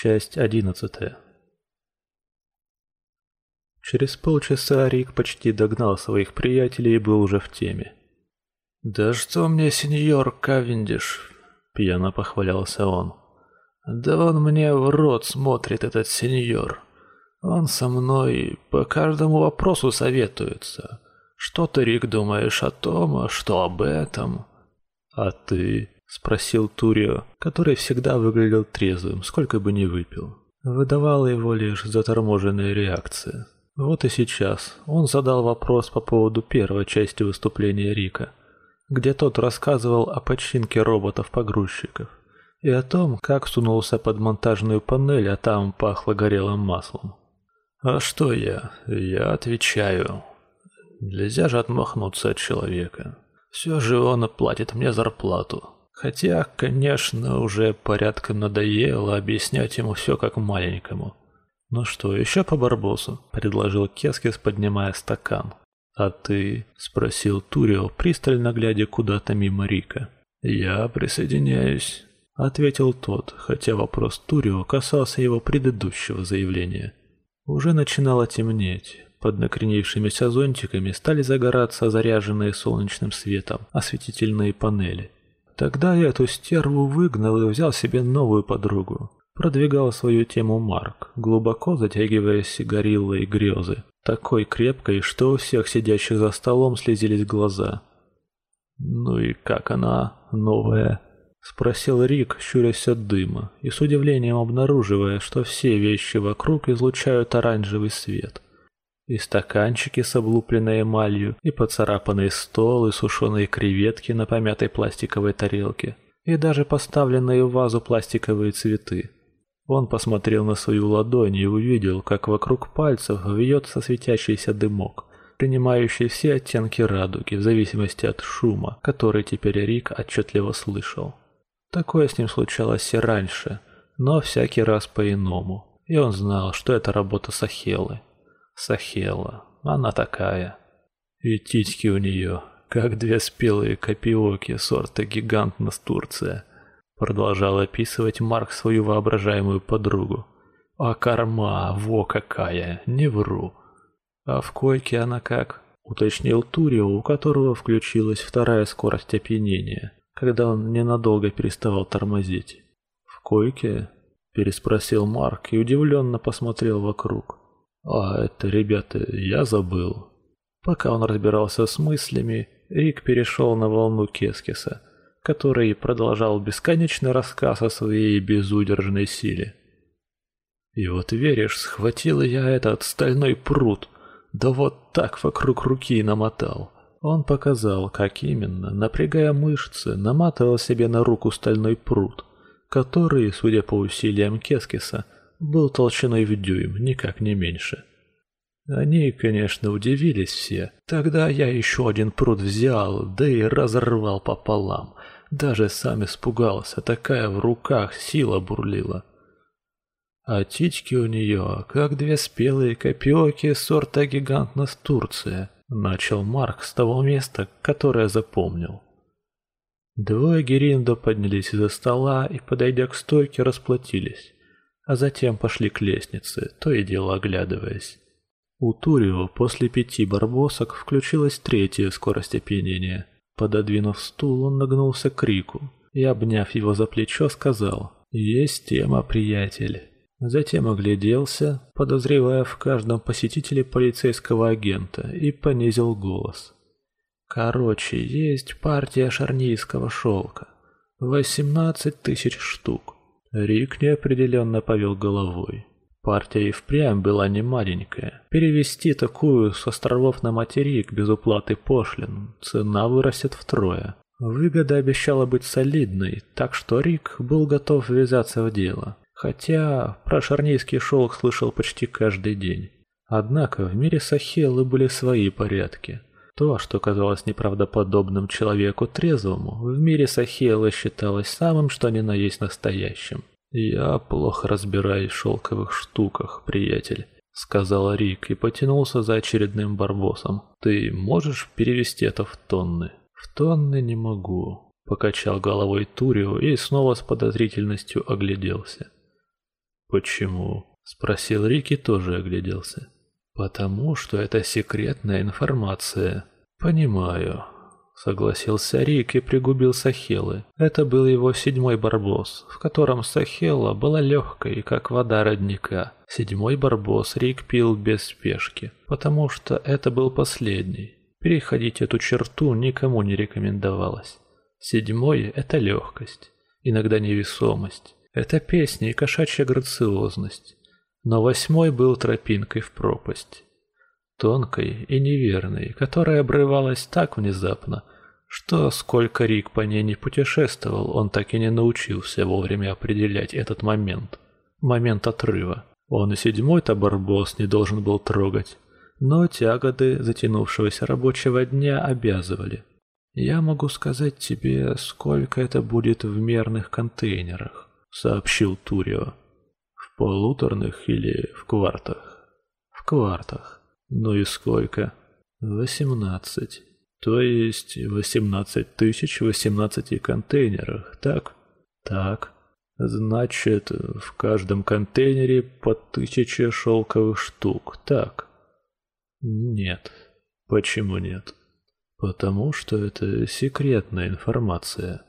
Часть одиннадцатая. Через полчаса Рик почти догнал своих приятелей и был уже в теме. «Да что мне, сеньор Кавендиш?» — пьяно похвалялся он. «Да он мне в рот смотрит, этот сеньор. Он со мной по каждому вопросу советуется. Что ты, Рик, думаешь о том, а что об этом?» «А ты?» — спросил Турио, который всегда выглядел трезвым, сколько бы ни выпил. Выдавала его лишь заторможенная реакция. Вот и сейчас он задал вопрос по поводу первой части выступления Рика, где тот рассказывал о починке роботов-погрузчиков и о том, как сунулся под монтажную панель, а там пахло горелым маслом. А что я? Я отвечаю. Нельзя же отмахнуться от человека. Все же он оплатит мне зарплату. Хотя, конечно, уже порядком надоело объяснять ему все как маленькому. «Ну что, еще по Барбосу?» – предложил Кескис, поднимая стакан. «А ты?» – спросил Турио, пристально глядя куда-то мимо Рика. «Я присоединяюсь», – ответил тот, хотя вопрос Турио касался его предыдущего заявления. Уже начинало темнеть. Под накренившимися зонтиками стали загораться заряженные солнечным светом осветительные панели. Тогда я эту стерву выгнал и взял себе новую подругу. Продвигал свою тему Марк, глубоко затягивая сигариллой грезы, такой крепкой, что у всех сидящих за столом слезились глаза. «Ну и как она, новая?» — спросил Рик, щурясь от дыма, и с удивлением обнаруживая, что все вещи вокруг излучают оранжевый свет — и стаканчики с облупленной эмалью, и поцарапанный стол, и сушеные креветки на помятой пластиковой тарелке, и даже поставленные в вазу пластиковые цветы. Он посмотрел на свою ладонь и увидел, как вокруг пальцев вьется светящийся дымок, принимающий все оттенки радуги в зависимости от шума, который теперь Рик отчетливо слышал. Такое с ним случалось и раньше, но всякий раз по-иному, и он знал, что это работа Сахелы. Сахела, она такая. И титьки у нее, как две спелые копиоки сорта гигант Настурция. Продолжал описывать Марк свою воображаемую подругу. А корма, во какая, не вру. А в койке она как? Уточнил Турио, у которого включилась вторая скорость опьянения, когда он ненадолго переставал тормозить. В койке? Переспросил Марк и удивленно посмотрел вокруг. А это, ребята, я забыл. Пока он разбирался с мыслями, Рик перешел на волну Кескиса, который продолжал бесконечный рассказ о своей безудержной силе. И вот веришь, схватил я этот стальной пруд, да вот так вокруг руки намотал. Он показал, как именно, напрягая мышцы, наматывал себе на руку стальной пруд, который, судя по усилиям Кескиса, был толщиной в дюйм, никак не меньше. Они, конечно, удивились все. Тогда я еще один пруд взял, да и разорвал пополам. Даже сам испугался, такая в руках сила бурлила. А тички у нее, как две спелые копиоки сорта гигант Турция. Начал Марк с того места, которое запомнил. Двое Гериндо поднялись из-за стола и, подойдя к стойке, расплатились а затем пошли к лестнице, то и дело оглядываясь. У Турио после пяти барбосок включилась третья скорость опьянения. Пододвинув стул, он нагнулся к Рику и, обняв его за плечо, сказал «Есть тема, приятель». Затем огляделся, подозревая в каждом посетителе полицейского агента, и понизил голос. «Короче, есть партия шарнийского шелка. Восемнадцать тысяч штук. Рик неопределенно повел головой. Партия и впрямь была не маленькая. Перевести такую с островов на материк без уплаты пошлин, цена вырастет втрое. Выгода обещала быть солидной, так что Рик был готов ввязаться в дело. Хотя про шарнийский шелк слышал почти каждый день. Однако в мире Сахелы были свои порядки. То, что казалось неправдоподобным человеку трезвому, в мире Сахелы считалось самым что ни на есть настоящим. «Я плохо разбираюсь в шелковых штуках, приятель», — сказал Рик и потянулся за очередным барбосом. «Ты можешь перевести это в тонны?» «В тонны не могу», — покачал головой Турио и снова с подозрительностью огляделся. Почему? Спросил Рик и тоже огляделся. Потому что это секретная информация. Понимаю. Согласился Рик и пригубил Сахелы. Это был его седьмой барбос, в котором Сахела была легкой, как вода родника. Седьмой барбос Рик пил без спешки, потому что это был последний. Переходить эту черту никому не рекомендовалось. Седьмой – это легкость, иногда невесомость. Это песня и кошачья грациозность. Но восьмой был тропинкой в пропасть. Тонкой и неверной, которая обрывалась так внезапно, что сколько Рик по ней не путешествовал, он так и не научился вовремя определять этот момент. Момент отрыва. Он и седьмой-то барбос не должен был трогать. Но тяготы затянувшегося рабочего дня обязывали. «Я могу сказать тебе, сколько это будет в мерных контейнерах», — сообщил Турио. «В полуторных или в квартах?» «В квартах. Ну и сколько?» «Восемнадцать. То есть восемнадцать тысяч в восемнадцати контейнерах, так?» «Так. Значит, в каждом контейнере по тысяче шелковых штук, так?» «Нет. Почему нет?» «Потому что это секретная информация».